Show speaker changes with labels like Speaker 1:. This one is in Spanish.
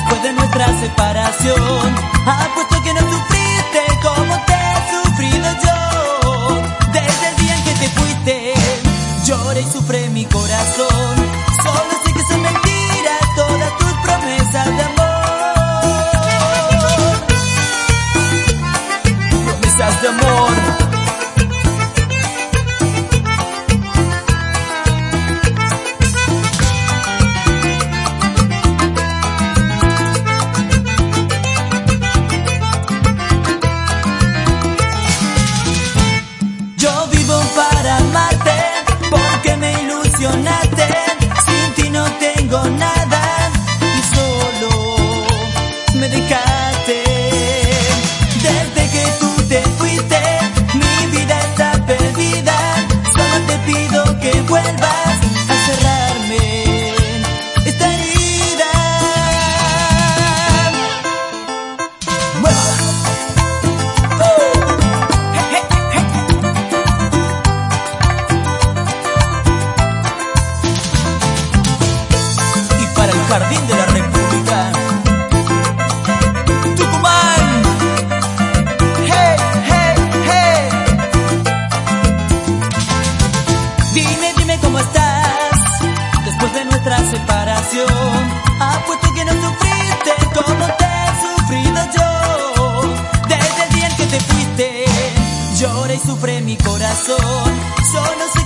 Speaker 1: después de
Speaker 2: nuestra separación. Apuesto que no sufrí Yo vi canción. Ah, Apuesto que no sufriste como te he sufrido yo. Desde el día en que te fuiste, lloré y sufre mi corazón. Solo. sé